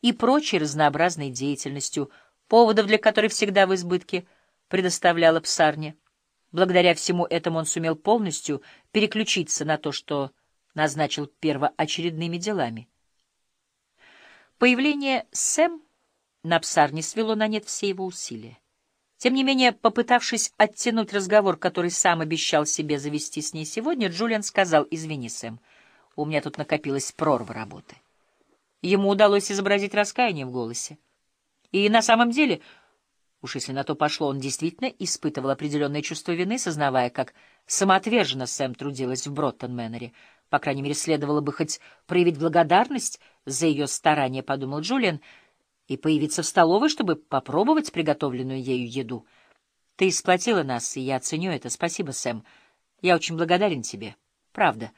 и прочей разнообразной деятельностью, поводов для которой всегда в избытке предоставляла псарня. Благодаря всему этому он сумел полностью переключиться на то, что назначил первоочередными делами. Появление Сэм на псарне свело на нет все его усилия. Тем не менее, попытавшись оттянуть разговор, который сам обещал себе завести с ней сегодня, Джулиан сказал, «Извини, Сэм, у меня тут накопилась прорва работы». Ему удалось изобразить раскаяние в голосе. И на самом деле, уж если на то пошло, он действительно испытывал определенное чувство вины, сознавая, как самоотверженно Сэм трудилась в Броттон-Мэннере. По крайней мере, следовало бы хоть проявить благодарность за ее старания, — подумал Джулиан, — и появиться в столовой, чтобы попробовать приготовленную ею еду. Ты сплотила нас, и я ценю это. Спасибо, Сэм. Я очень благодарен тебе. Правда.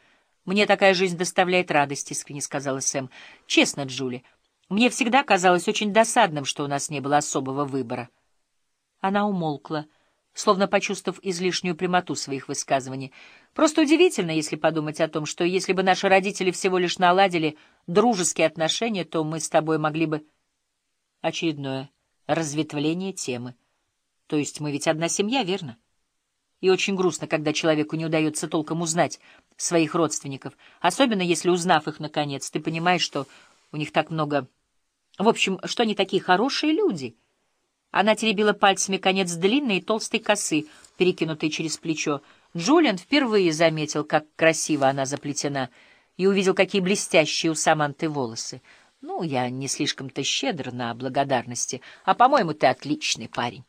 Мне такая жизнь доставляет радость, — искренне сказала Сэм. Честно, Джули, мне всегда казалось очень досадным, что у нас не было особого выбора. Она умолкла, словно почувствовав излишнюю прямоту своих высказываний. Просто удивительно, если подумать о том, что если бы наши родители всего лишь наладили дружеские отношения, то мы с тобой могли бы очередное разветвление темы. То есть мы ведь одна семья, верно? И очень грустно, когда человеку не удается толком узнать своих родственников, особенно если, узнав их наконец, ты понимаешь, что у них так много... В общем, что они такие хорошие люди. Она теребила пальцами конец длинной и толстой косы, перекинутой через плечо. Джулиан впервые заметил, как красиво она заплетена, и увидел, какие блестящие у Саманты волосы. Ну, я не слишком-то щедр на благодарности, а, по-моему, ты отличный парень.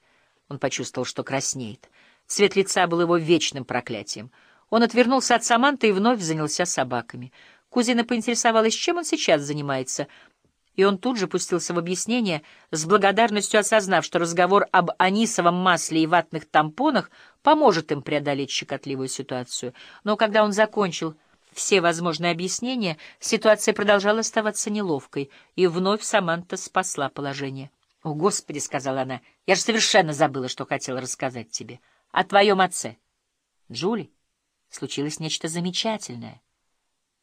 Он почувствовал, что краснеет. Цвет лица был его вечным проклятием. Он отвернулся от Саманты и вновь занялся собаками. Кузина поинтересовалась, чем он сейчас занимается, и он тут же пустился в объяснение, с благодарностью осознав, что разговор об анисовом масле и ватных тампонах поможет им преодолеть щекотливую ситуацию. Но когда он закончил все возможные объяснения, ситуация продолжала оставаться неловкой, и вновь Саманта спасла положение. — О, Господи! — сказала она. — Я же совершенно забыла, что хотела рассказать тебе. О твоем отце. — Джули, случилось нечто замечательное.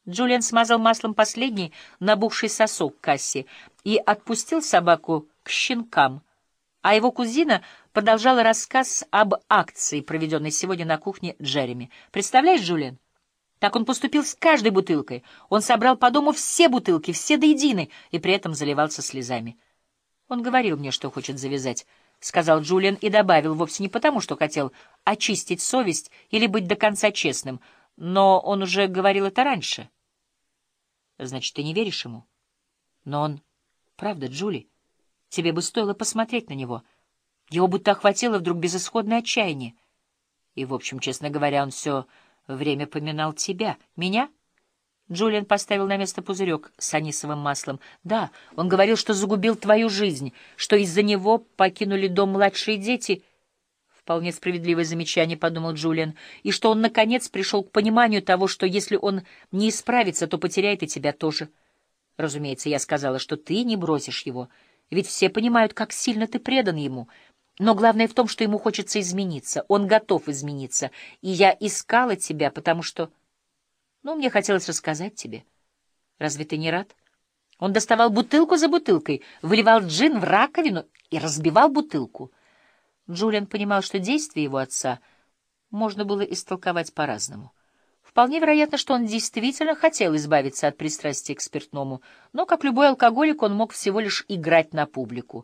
Джулиан смазал маслом последний набухший сосок Касси и отпустил собаку к щенкам, а его кузина продолжала рассказ об акции, проведенной сегодня на кухне Джереми. Представляешь, Джулиан? Так он поступил с каждой бутылкой. Он собрал по дому все бутылки, все до единой, и при этом заливался слезами. Он говорил мне, что хочет завязать, — сказал Джулиан и добавил, вовсе не потому, что хотел очистить совесть или быть до конца честным, но он уже говорил это раньше. Значит, ты не веришь ему? Но он... Правда, Джули, тебе бы стоило посмотреть на него. Его будто охватило вдруг безысходное отчаяние. И, в общем, честно говоря, он все время поминал тебя. Меня? Джулиан поставил на место пузырек с анисовым маслом. Да, он говорил, что загубил твою жизнь, что из-за него покинули дом младшие дети. Вполне справедливое замечание, — подумал Джулиан, и что он, наконец, пришел к пониманию того, что если он не исправится, то потеряет и тебя тоже. Разумеется, я сказала, что ты не бросишь его, ведь все понимают, как сильно ты предан ему — но главное в том, что ему хочется измениться. Он готов измениться. И я искала тебя, потому что... Ну, мне хотелось рассказать тебе. Разве ты не рад? Он доставал бутылку за бутылкой, выливал джин в раковину и разбивал бутылку. Джулиан понимал, что действия его отца можно было истолковать по-разному. Вполне вероятно, что он действительно хотел избавиться от пристрастия к спиртному, но, как любой алкоголик, он мог всего лишь играть на публику.